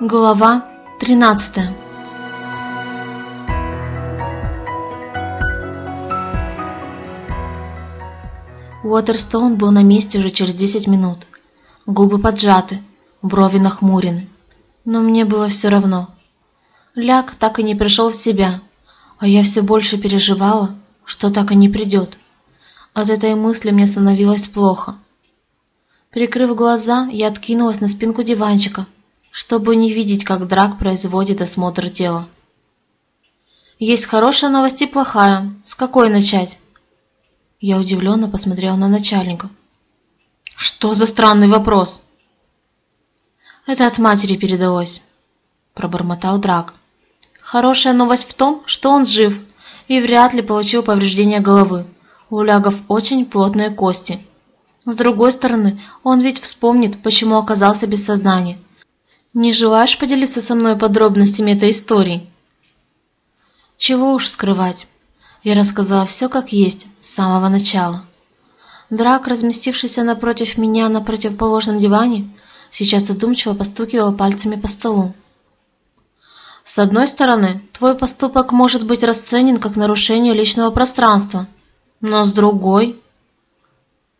Глава 13 Уотерстоун был на месте уже через 10 минут. Губы поджаты, брови нахмурены. Но мне было все равно. Ляг так и не пришел в себя, а я все больше переживала, что так и не придет. От этой мысли мне становилось плохо. Прикрыв глаза, я откинулась на спинку диванчика, чтобы не видеть, как Драк производит осмотр тела. Есть хорошая новость и плохая. С какой начать? Я удивленно посмотрела на начальника. Что за странный вопрос? Это от матери передалось, пробормотал Драк. Хорошая новость в том, что он жив и вряд ли получил повреждения головы. У лягов очень плотные кости. С другой стороны, он ведь вспомнит, почему оказался без сознания. Не желаешь поделиться со мной подробностями этой истории? Чего уж скрывать. Я рассказала все как есть, с самого начала. Драк, разместившийся напротив меня на противоположном диване, сейчас задумчиво постукивал пальцами по столу. С одной стороны, твой поступок может быть расценен как нарушение личного пространства, но с другой...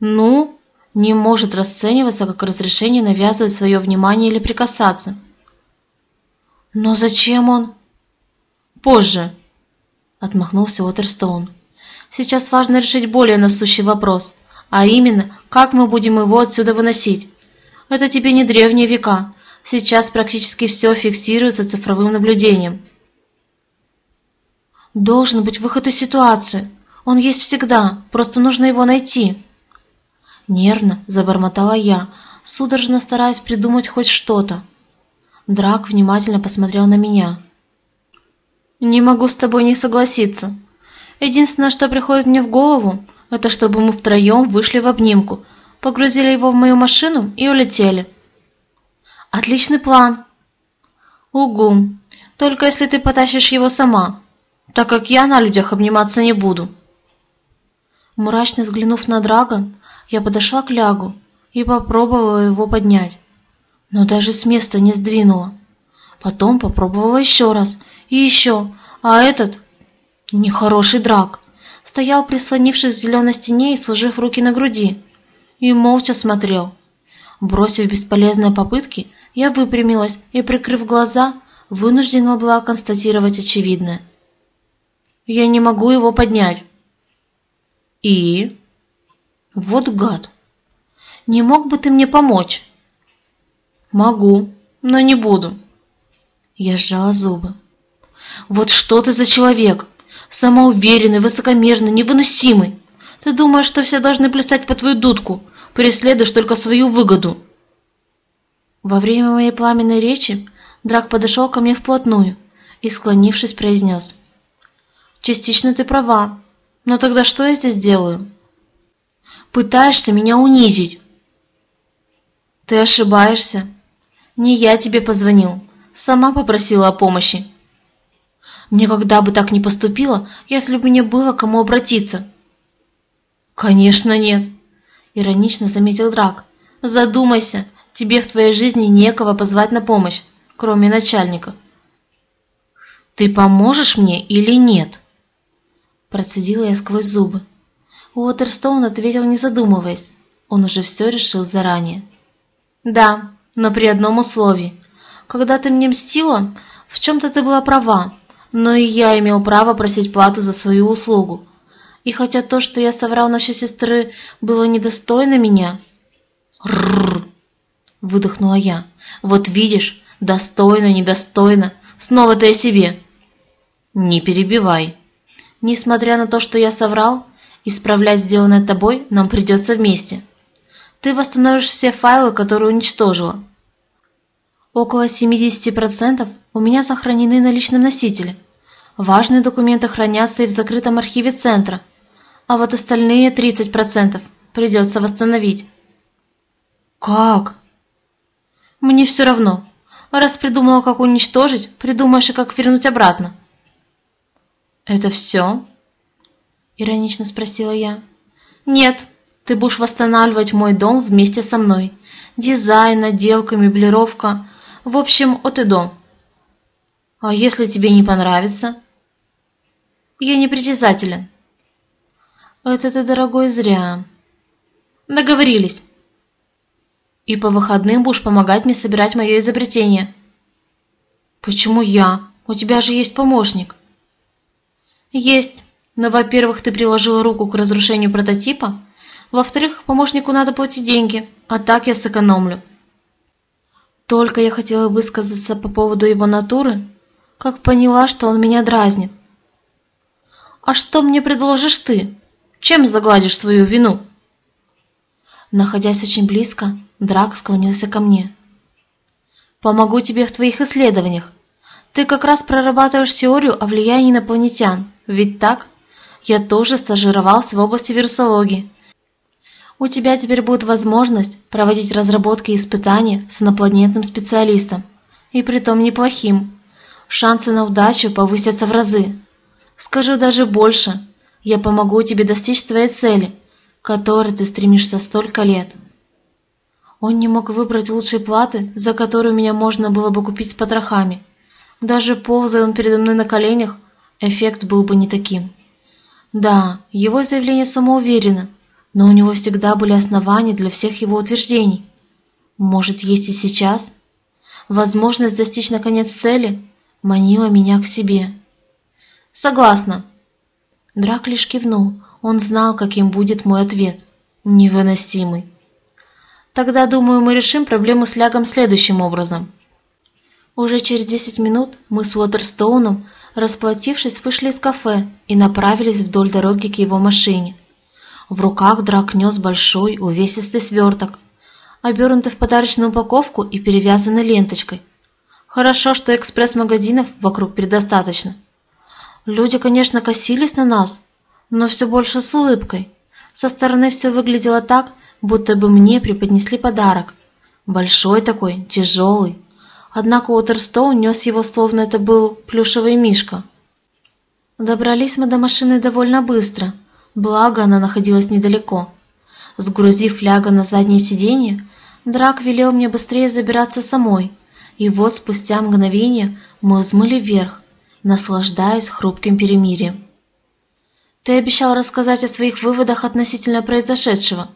Ну, не может расцениваться как разрешение навязывать свое внимание или прикасаться. Но зачем он? Позже, отмахнулся Уотерстоун. Сейчас важно решить более насущий вопрос, а именно, как мы будем его отсюда выносить. Это тебе не древние века. Сейчас практически все фиксируется цифровым наблюдением. Должен быть выход из ситуации. Он есть всегда, просто нужно его найти. Нервно забормотала я, судорожно стараясь придумать хоть что-то. Драк внимательно посмотрел на меня. «Не могу с тобой не согласиться. Единственное, что приходит мне в голову, это чтобы мы втроем вышли в обнимку, погрузили его в мою машину и улетели». «Отличный план!» «Угу, только если ты потащишь его сама, так как я на людях обниматься не буду». Мрачно взглянув на Драга, я подошла к лягу и попробовала его поднять, но даже с места не сдвинула. Потом попробовала еще раз и еще, а этот, нехороший драк, стоял прислонившись к зеленой стене и сложив руки на груди, и молча смотрел. Бросив бесполезные попытки, я выпрямилась и, прикрыв глаза, вынуждена была констатировать очевидное. Я не могу его поднять. И? Вот гад. Не мог бы ты мне помочь? Могу, но не буду. Я сжала зубы. Вот что ты за человек? Самоуверенный, высокомерный, невыносимый. Ты думаешь, что все должны плясать по твою дудку, преследуешь только свою выгоду. Во время моей пламенной речи Драк подошел ко мне вплотную и, склонившись, произнес. «Частично ты права, но тогда что я здесь делаю?» Пытаешься меня унизить. Ты ошибаешься. Не я тебе позвонил. Сама попросила о помощи. Никогда бы так не поступила, если бы мне было кому обратиться. Конечно, нет. Иронично заметил Драк. Задумайся, тебе в твоей жизни некого позвать на помощь, кроме начальника. Ты поможешь мне или нет? Процедила я сквозь зубы. Уотерстоун ответил, не задумываясь. Он уже все решил заранее. «Да, но при одном условии. Когда ты мне мстила, в чем-то ты была права, но и я имел право просить плату за свою услугу. И хотя то, что я соврал насчет сестры, было недостойно меня...» «Рррр!» — выдохнула я. «Вот видишь, достойно, недостойно. Снова ты о себе!» «Не перебивай!» Несмотря на то, что я соврал, Исправлять сделанное тобой нам придется вместе. Ты восстановишь все файлы, которые уничтожила. Около 70% у меня сохранены на личном носителе. Важные документы хранятся и в закрытом архиве центра, а вот остальные 30% придется восстановить. Как? Мне все равно. Раз придумала, как уничтожить, придумаешь и как вернуть обратно. Это все? Иронично спросила я. Нет, ты будешь восстанавливать мой дом вместе со мной. Дизайн, отделка, меблировка. В общем, от и до. А если тебе не понравится? Я не притязателен. Это ты, дорогой, зря. Договорились. И по выходным будешь помогать мне собирать мое изобретение. Почему я? У тебя же есть помощник. Есть. Но, во-первых, ты приложила руку к разрушению прототипа, во-вторых, помощнику надо платить деньги, а так я сэкономлю. Только я хотела высказаться по поводу его натуры, как поняла, что он меня дразнит. «А что мне предложишь ты? Чем загладишь свою вину?» Находясь очень близко, Драк склонился ко мне. «Помогу тебе в твоих исследованиях. Ты как раз прорабатываешь теорию о влиянии инопланетян, ведь так? Я тоже стажировался в области вирусологии у тебя теперь будет возможность проводить разработки и испытания с инопланетным специалистом, и притом неплохим. Шансы на удачу повысятся в разы. Скажу даже больше, я помогу тебе достичь твоей цели, к которой ты стремишься столько лет. Он не мог выбрать лучшей платы, за которую меня можно было бы купить с потрохами. Даже ползая он передо мной на коленях, эффект был бы не таким. Да, его заявление самоуверенно – но у него всегда были основания для всех его утверждений. Может, есть и сейчас? Возможность достичь наконец цели манила меня к себе. Согласна. Драк лишь кивнул. Он знал, каким будет мой ответ. Невыносимый. Тогда, думаю, мы решим проблему с Лягом следующим образом. Уже через десять минут мы с Уотерстоуном, расплатившись, вышли из кафе и направились вдоль дороги к его машине. В руках Драк нес большой увесистый сверток, обернутый в подарочную упаковку и перевязанный ленточкой. Хорошо, что экспресс-магазинов вокруг предостаточно. Люди, конечно, косились на нас, но все больше с улыбкой. Со стороны все выглядело так, будто бы мне преподнесли подарок. Большой такой, тяжелый. Однако Уотерстоун нес его, словно это был плюшевый мишка. Добрались мы до машины довольно быстро – Благо, она находилась недалеко. Сгрузив фляга на заднее сиденье, Драк велел мне быстрее забираться самой, и вот спустя мгновение мы взмыли вверх, наслаждаясь хрупким перемирием. «Ты обещал рассказать о своих выводах относительно произошедшего».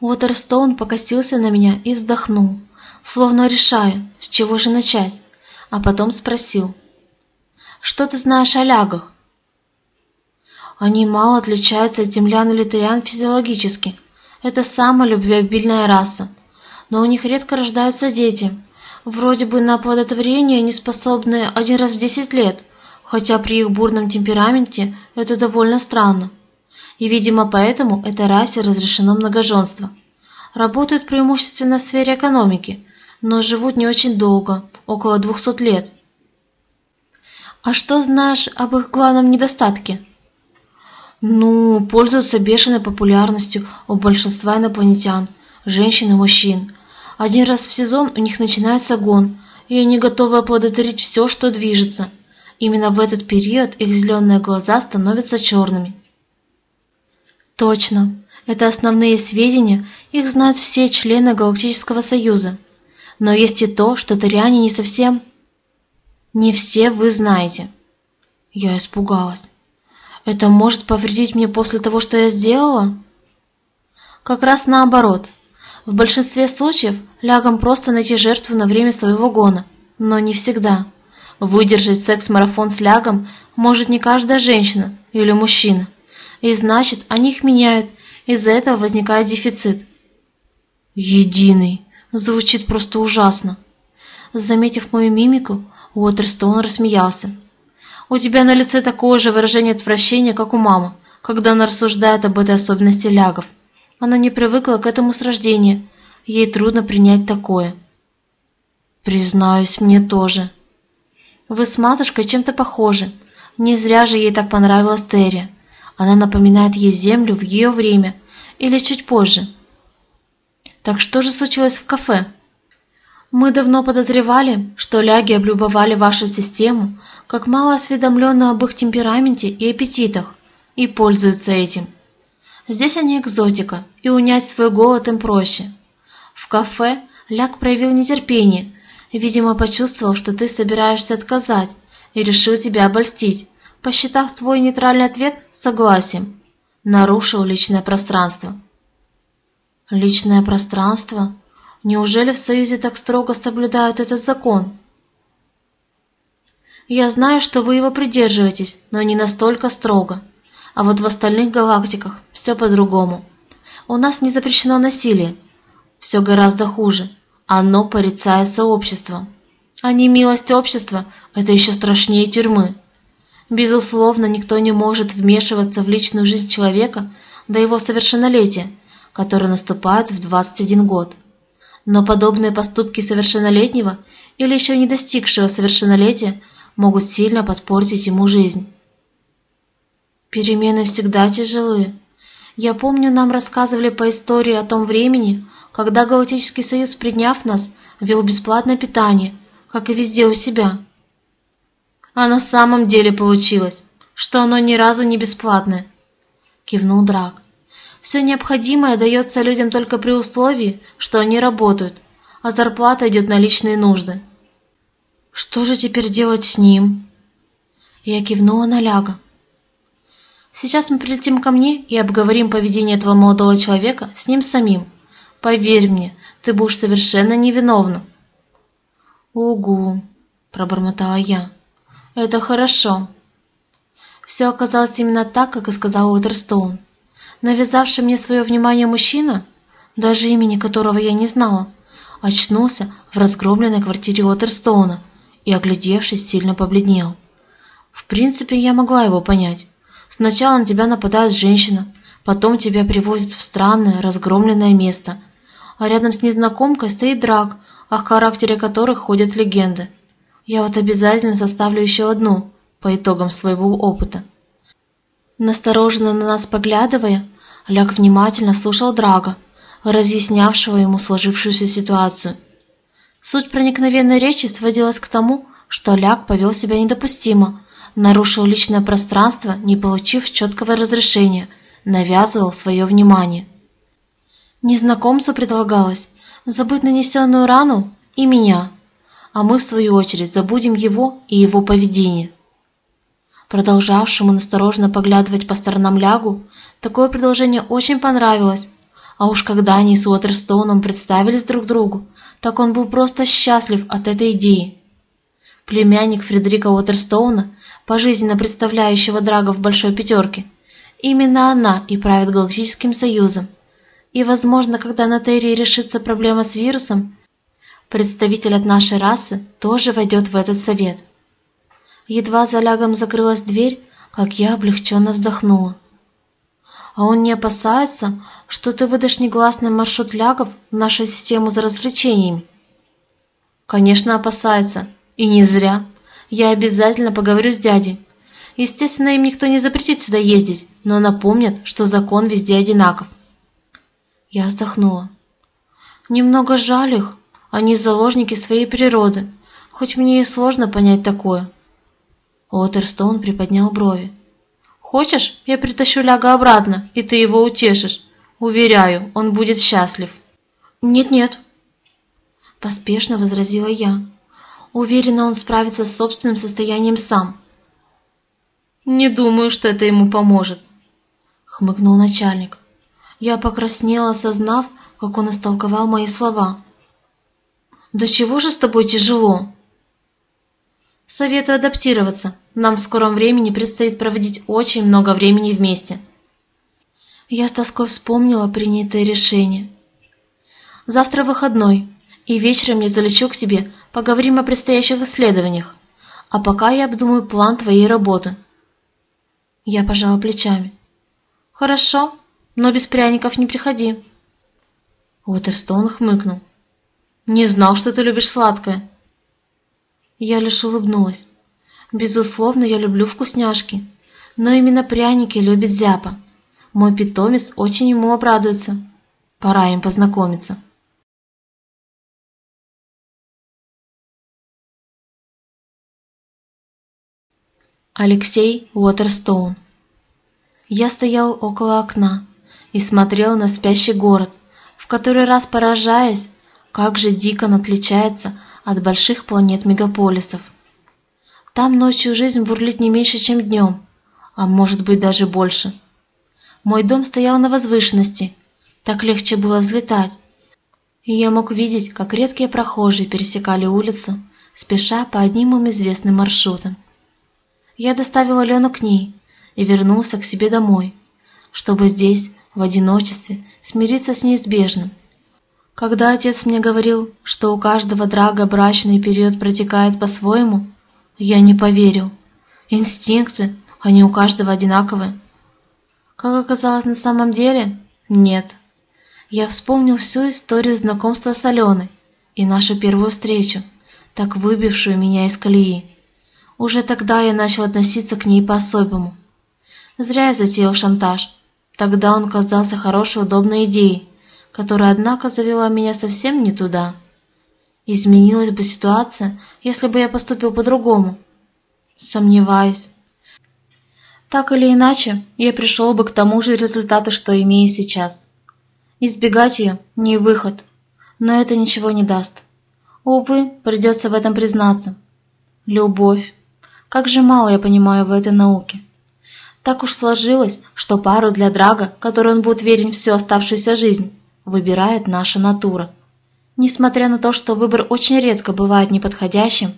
Уотерстоун покосился на меня и вздохнул, словно решая, с чего же начать, а потом спросил. «Что ты знаешь о лягах?» Они мало отличаются от землян или тырян физиологически. Это самая любвеобильная раса. Но у них редко рождаются дети. Вроде бы на оплодотворение они способны один раз в десять лет, хотя при их бурном темпераменте это довольно странно. И, видимо, поэтому этой расе разрешено многоженство. Работают преимущественно в сфере экономики, но живут не очень долго, около 200 лет. А что знаешь об их главном недостатке? Ну, пользуются бешеной популярностью у большинства инопланетян, женщин и мужчин. Один раз в сезон у них начинается гон, и они готовы оплодотворить все, что движется. Именно в этот период их зеленые глаза становятся черными. Точно. Это основные сведения, их знают все члены Галактического Союза. Но есть и то, что тариане не совсем... Не все вы знаете. Я испугалась. Это может повредить мне после того, что я сделала? Как раз наоборот. В большинстве случаев лягом просто найти жертву на время своего гона, но не всегда. Выдержать секс-марафон с лягом может не каждая женщина или мужчина. И значит, они их меняют, из-за этого возникает дефицит. Единый. Звучит просто ужасно. Заметив мою мимику, Уотерстоун рассмеялся. У тебя на лице такое же выражение отвращения, как у мамы, когда она рассуждает об этой особенности лягов. Она не привыкла к этому с рождения. Ей трудно принять такое. Признаюсь, мне тоже. Вы с матушкой чем-то похожи. Не зря же ей так понравилась Терри. Она напоминает ей землю в ее время или чуть позже. Так что же случилось в кафе? Мы давно подозревали, что ляги облюбовали вашу систему, как мало осведомлены об их темпераменте и аппетитах, и пользуются этим. Здесь они экзотика, и унять свой голод им проще. В кафе Ляг проявил нетерпение, Видимо, почувствовал, что ты собираешься отказать, и решил тебя обольстить, посчитав твой нейтральный ответ согласием. Нарушил личное пространство. Личное пространство? Неужели в Союзе так строго соблюдают этот закон? Я знаю, что вы его придерживаетесь, но не настолько строго. А вот в остальных галактиках все по-другому. У нас не запрещено насилие. Все гораздо хуже. Оно порицается обществом. А не милость общества – это еще страшнее тюрьмы. Безусловно, никто не может вмешиваться в личную жизнь человека до его совершеннолетия, которое наступает в 21 год. Но подобные поступки совершеннолетнего или еще не достигшего совершеннолетия могут сильно подпортить ему жизнь. Перемены всегда тяжелы. Я помню, нам рассказывали по истории о том времени, когда Галактический Союз, приняв нас, вел бесплатное питание, как и везде у себя. А на самом деле получилось, что оно ни разу не бесплатное, кивнул Драк. Все необходимое дается людям только при условии, что они работают, а зарплата идет на личные нужды. Что же теперь делать с ним? Я кивнула на Ляга. Сейчас мы прилетим ко мне и обговорим поведение этого молодого человека с ним самим. Поверь мне, ты будешь совершенно невиновна. Угу, пробормотала я. Это хорошо. Все оказалось именно так, как и сказал Уотерстоун. Навязавший мне свое внимание мужчина, даже имени которого я не знала, очнулся в разгромленной квартире Уотерстоуна и, оглядевшись, сильно побледнел. В принципе, я могла его понять. Сначала на тебя нападает женщина, потом тебя привозят в странное, разгромленное место, а рядом с незнакомкой стоит драк, о характере которых ходят легенды. Я вот обязательно составлю еще одну по итогам своего опыта. Настороженно на нас поглядывая, Ляг внимательно слушал Драга, разъяснявшего ему сложившуюся ситуацию. Суть проникновенной речи сводилась к тому, что Ляг повел себя недопустимо, нарушил личное пространство, не получив четкого разрешения, навязывал свое внимание. Незнакомцу предлагалось забыть нанесенную рану и меня, а мы, в свою очередь, забудем его и его поведение. Продолжавшему настороженно поглядывать по сторонам лягу, такое предложение очень понравилось, а уж когда они с Уотерстоуном представились друг другу, так он был просто счастлив от этой идеи. Племянник Фредерика Уотерстоуна, пожизненно представляющего Драга в Большой Пятерке, именно она и правит Галактическим Союзом. И, возможно, когда на Терри решится проблема с вирусом, представитель от нашей расы тоже войдет в этот совет. Едва за лягом закрылась дверь, как я облегченно вздохнула. А он не опасается, что ты выдашь негласный маршрут лягов в нашу систему за развлечениями? Конечно, опасается. И не зря. Я обязательно поговорю с дядей. Естественно, им никто не запретит сюда ездить, но напомнят, что закон везде одинаков. Я вздохнула. Немного жаль их. Они заложники своей природы. Хоть мне и сложно понять такое. Уотерстоун приподнял брови. «Хочешь, я притащу Ляга обратно, и ты его утешишь? Уверяю, он будет счастлив». «Нет-нет», — поспешно возразила я. «Уверена, он справится с собственным состоянием сам». «Не думаю, что это ему поможет», — хмыкнул начальник. Я покраснела, осознав, как он истолковал мои слова. «Да чего же с тобой тяжело?» Советую адаптироваться. Нам в скором времени предстоит проводить очень много времени вместе. Я с тоской вспомнила принятое решение. Завтра выходной, и вечером я залечу к тебе, поговорим о предстоящих исследованиях. А пока я обдумаю план твоей работы. Я пожала плечами. Хорошо, но без пряников не приходи. Уотерстоун хмыкнул. Не знал, что ты любишь сладкое. Я лишь улыбнулась. Безусловно, я люблю вкусняшки, но именно пряники любит Зяпа. Мой питомец очень ему обрадуется. Пора им познакомиться. Алексей Уотерстоун Я стоял около окна и смотрел на спящий город, в который раз поражаясь, как же дико он отличается от больших планет-мегаполисов. Там ночью жизнь бурлит не меньше, чем днем, а может быть даже больше. Мой дом стоял на возвышенности, так легче было взлетать, и я мог видеть, как редкие прохожие пересекали улицу, спеша по одним им известным маршрутам. Я доставил Алену к ней и вернулся к себе домой, чтобы здесь, в одиночестве, смириться с неизбежным. Когда отец мне говорил, что у каждого драга брачный период протекает по-своему, я не поверил. Инстинкты, они у каждого одинаковые. Как оказалось на самом деле, нет. Я вспомнил всю историю знакомства с Аленой и нашу первую встречу, так выбившую меня из колеи. Уже тогда я начал относиться к ней по-особому. Зря я затеял шантаж. Тогда он казался хорошей, удобной идеей, которая, однако, завела меня совсем не туда. Изменилась бы ситуация, если бы я поступил по-другому. Сомневаюсь. Так или иначе, я пришел бы к тому же результату, что имею сейчас. Избегать ее – не выход, но это ничего не даст. Увы, придется в этом признаться. Любовь. Как же мало я понимаю в этой науке. Так уж сложилось, что пару для Драга, которой он будет верен всю оставшуюся жизнь, выбирает наша натура. Несмотря на то, что выбор очень редко бывает неподходящим,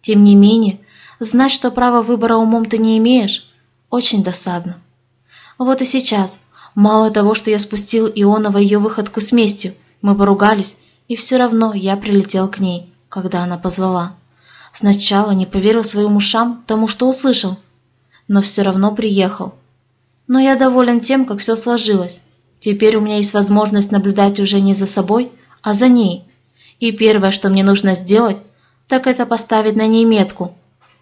тем не менее, знать, что права выбора умом ты не имеешь, очень досадно. Вот и сейчас – Мало того, что я спустил Ионова ее выходку с местью, мы поругались, и все равно я прилетел к ней, когда она позвала. Сначала не поверил своим ушам тому, что услышал, но все равно приехал. Но я доволен тем, как все сложилось. Теперь у меня есть возможность наблюдать уже не за собой, а за ней. И первое, что мне нужно сделать, так это поставить на ней метку.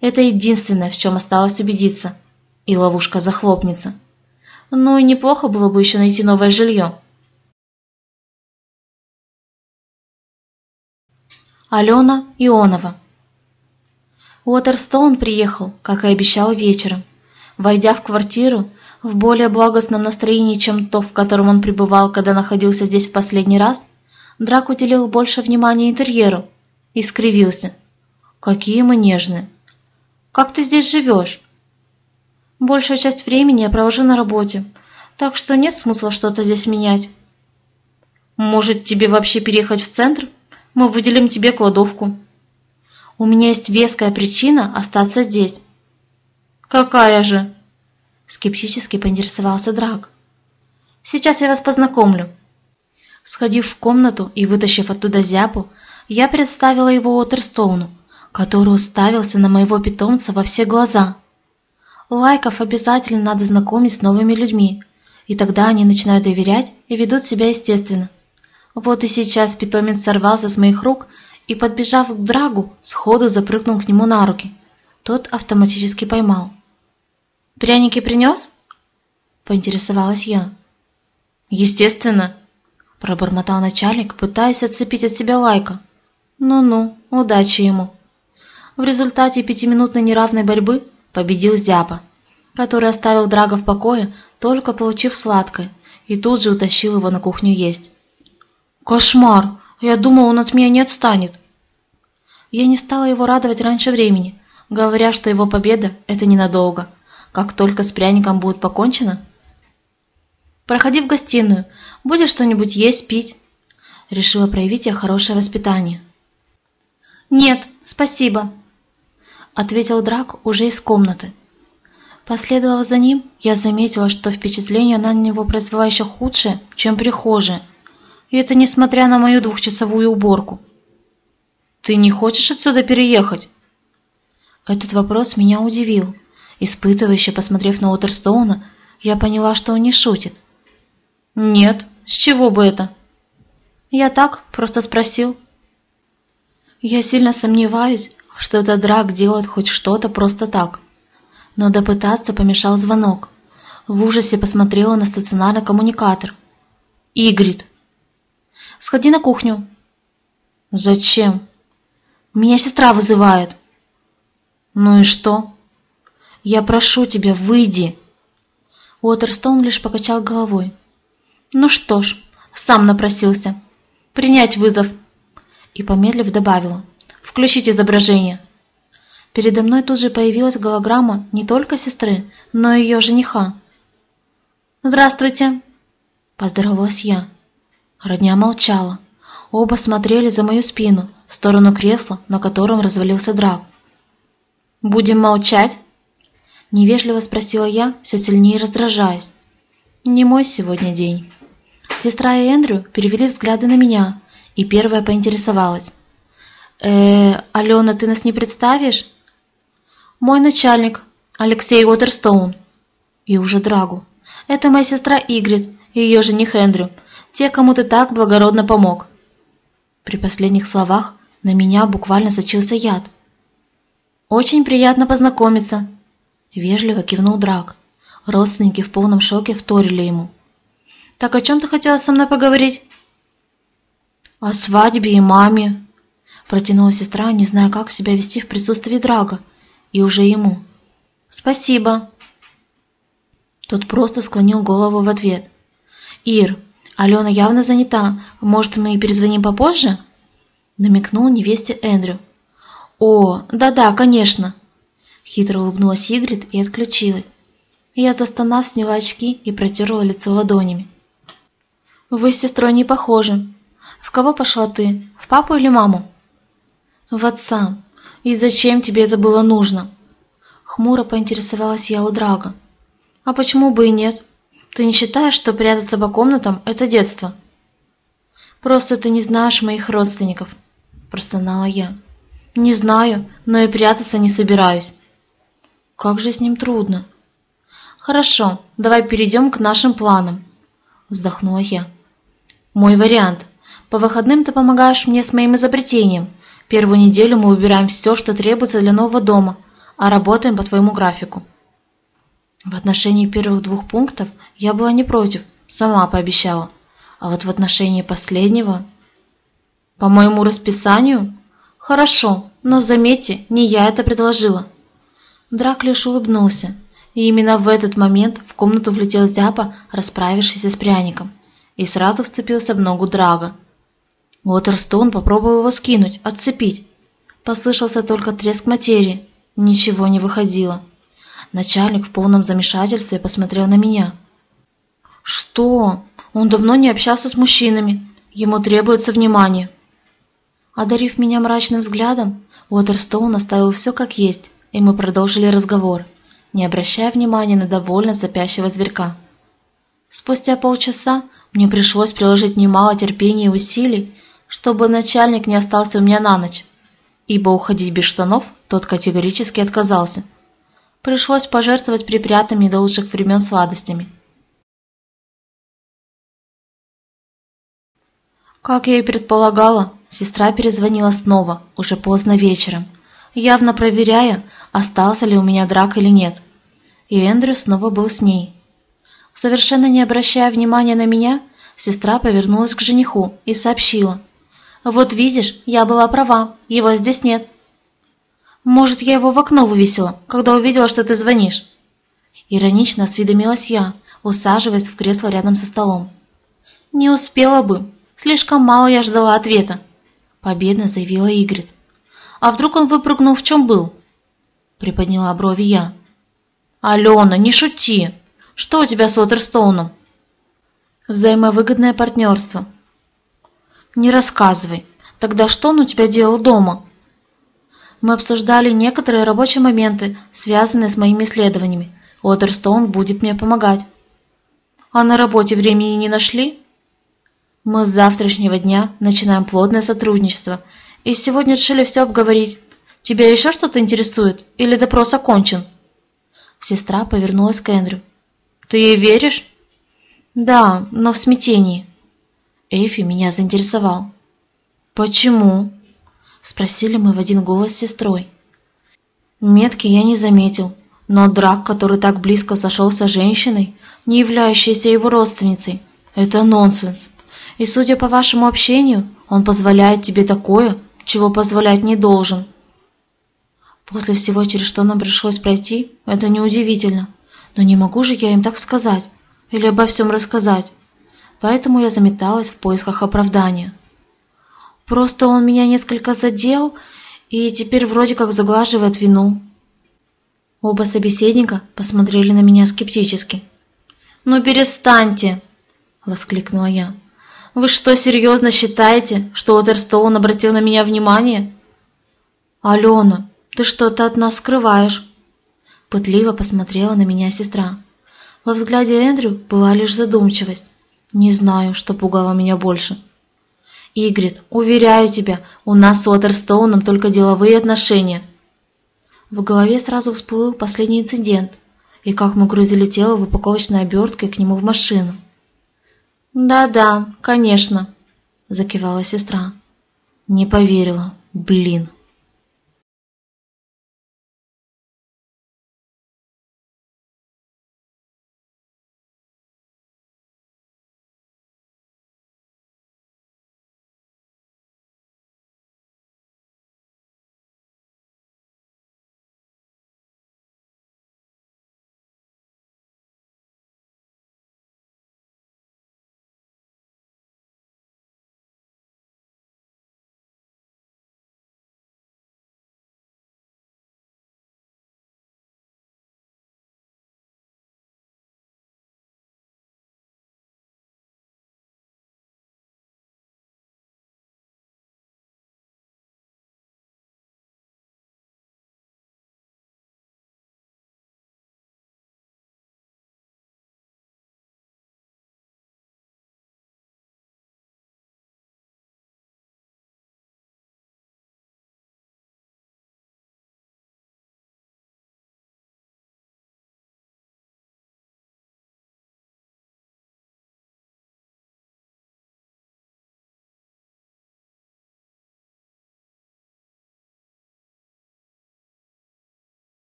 Это единственное, в чем осталось убедиться. И ловушка захлопнется. Ну и неплохо было бы еще найти новое жилье. Алена Ионова Уотерстоун приехал, как и обещал вечером. Войдя в квартиру, в более благостном настроении, чем то, в котором он пребывал, когда находился здесь в последний раз, Драк уделил больше внимания интерьеру и скривился. «Какие мы нежные! Как ты здесь живешь?» Большую часть времени я провожу на работе, так что нет смысла что-то здесь менять. Может, тебе вообще переехать в центр? Мы выделим тебе кладовку. У меня есть веская причина остаться здесь. Какая же? Скептически поинтересовался Драк. Сейчас я вас познакомлю. Сходив в комнату и вытащив оттуда зяпу, я представила его Уотерстоуну, который уставился на моего питомца во все глаза – Лайков обязательно надо знакомить с новыми людьми, и тогда они начинают доверять и ведут себя естественно. Вот и сейчас питомец сорвался с моих рук и, подбежав к Драгу, сходу запрыгнул к нему на руки. Тот автоматически поймал. «Пряники принес?» – поинтересовалась я. «Естественно», – пробормотал начальник, пытаясь отцепить от себя лайка. «Ну-ну, удачи ему». В результате пятиминутной неравной борьбы победил Зяпа, который оставил Драга в покое, только получив сладкое, и тут же утащил его на кухню есть. «Кошмар! Я думал, он от меня не отстанет!» Я не стала его радовать раньше времени, говоря, что его победа – это ненадолго. Как только с пряником будет покончено. «Проходи в гостиную. Будешь что-нибудь есть, пить?» Решила проявить я хорошее воспитание. «Нет, спасибо», ответил Драк уже из комнаты. Последовав за ним, я заметила, что впечатление на него произвела еще худшее, чем прихожая. И это несмотря на мою двухчасовую уборку. «Ты не хочешь отсюда переехать?» Этот вопрос меня удивил. Испытывающе посмотрев на Уотерстоуна, я поняла, что он не шутит. «Нет, с чего бы это?» «Я так, просто спросил». Я сильно сомневаюсь, что этот драк делает хоть что-то просто так. Но допытаться помешал звонок. В ужасе посмотрела на стационарный коммуникатор. «Игрит!» «Сходи на кухню». «Зачем?» «Меня сестра вызывает». «Ну и что?» «Я прошу тебя, выйди!» Уотерстоун лишь покачал головой. «Ну что ж, сам напросился. Принять вызов!» И помедлив добавила. Включить изображение». Передо мной тут же появилась голограмма не только сестры, но и ее жениха. «Здравствуйте!» – поздоровалась я. Родня молчала. Оба смотрели за мою спину, в сторону кресла, на котором развалился драк. «Будем молчать?» Невежливо спросила я, все сильнее раздражаясь. «Не мой сегодня день». Сестра и Эндрю перевели взгляды на меня, и первая поинтересовалась. «Э, Алена, ты нас не представишь?» «Мой начальник, Алексей Уотерстоун». И уже Драгу. «Это моя сестра Игрит и ее жених Эндрю, те, кому ты так благородно помог». При последних словах на меня буквально сочился яд. «Очень приятно познакомиться», — вежливо кивнул Драк. Родственники в полном шоке вторили ему. «Так о чем ты хотела со мной поговорить?» «О свадьбе и маме», — протянула сестра, не зная, как себя вести в присутствии Драга, и уже ему. «Спасибо». Тот просто склонил голову в ответ. «Ир, Алена явно занята. Может, мы перезвоним попозже?» Намекнул невесте Эндрю. «О, да-да, конечно!» Хитро улыбнулась Игрит и отключилась. Я, застонав, сняла очки и протерла лицо ладонями. «Вы с сестрой не похожи. В кого пошла ты? В папу или маму?» «В отца. И зачем тебе это было нужно?» Хмуро поинтересовалась я у Драга. «А почему бы и нет? Ты не считаешь, что прятаться по комнатам – это детство?» «Просто ты не знаешь моих родственников», – простонала я. «Не знаю, но и прятаться не собираюсь». «Как же с ним трудно». «Хорошо, давай перейдем к нашим планам», – вздохнула я. «Мой вариант. По выходным ты помогаешь мне с моим изобретением. Первую неделю мы убираем все, что требуется для нового дома, а работаем по твоему графику». В отношении первых двух пунктов я была не против, сама пообещала. А вот в отношении последнего... По моему расписанию «Хорошо, но заметьте, не я это предложила». Драк лишь улыбнулся, и именно в этот момент в комнату влетел Зяпа, расправившийся с пряником, и сразу вцепился в ногу Драга. Уотерстоун попробовал его скинуть, отцепить. Послышался только треск материи, ничего не выходило. Начальник в полном замешательстве посмотрел на меня. «Что? Он давно не общался с мужчинами. Ему требуется внимание». Одарив меня мрачным взглядом, Уотерстоун оставил все как есть, и мы продолжили разговор, не обращая внимания на довольно запящего зверька. Спустя полчаса мне пришлось приложить немало терпения и усилий, чтобы начальник не остался у меня на ночь, ибо уходить без штанов тот категорически отказался. Пришлось пожертвовать припрятанными до лучших времен сладостями. Как я и предполагала, Сестра перезвонила снова, уже поздно вечером, явно проверяя, остался ли у меня драк или нет. И Эндрю снова был с ней. Совершенно не обращая внимания на меня, сестра повернулась к жениху и сообщила. «Вот видишь, я была права, его здесь нет». «Может, я его в окно вывесила, когда увидела, что ты звонишь?» Иронично осведомилась я, усаживаясь в кресло рядом со столом. «Не успела бы. Слишком мало я ждала ответа. Победно заявила Игрит. «А вдруг он выпрыгнул в чем был?» Приподняла брови я. «Алена, не шути! Что у тебя с Уотерстоуном?» «Взаимовыгодное партнерство». «Не рассказывай. Тогда что он у тебя делал дома?» Мы обсуждали некоторые рабочие моменты, связанные с моими исследованиями. Уотерстоун будет мне помогать. «А на работе времени не нашли?» Мы с завтрашнего дня начинаем плотное сотрудничество, и сегодня решили все обговорить. Тебя еще что-то интересует? Или допрос окончен?» Сестра повернулась к Эндрю. «Ты ей веришь?» «Да, но в смятении». Эйфи меня заинтересовал. «Почему?» Спросили мы в один голос с сестрой. Метки я не заметил, но драк, который так близко сошелся с женщиной, не являющейся его родственницей, это нонсенс. И судя по вашему общению, он позволяет тебе такое, чего позволять не должен. После всего, через что нам пришлось пройти, это неудивительно. Но не могу же я им так сказать или обо всем рассказать. Поэтому я заметалась в поисках оправдания. Просто он меня несколько задел, и теперь вроде как заглаживает вину. Оба собеседника посмотрели на меня скептически. «Ну перестаньте!» — воскликнула я. «Вы что, серьезно считаете, что Уотерстоун обратил на меня внимание?» «Алена, ты что-то от нас скрываешь!» Пытливо посмотрела на меня сестра. Во взгляде Эндрю была лишь задумчивость. Не знаю, что пугало меня больше. «Игрит, уверяю тебя, у нас с Уотерстоуном только деловые отношения». В голове сразу всплыл последний инцидент, и как мы грузили тело в упаковочной оберткой к нему в машину. «Да-да, конечно», — закивала сестра. Не поверила, блин.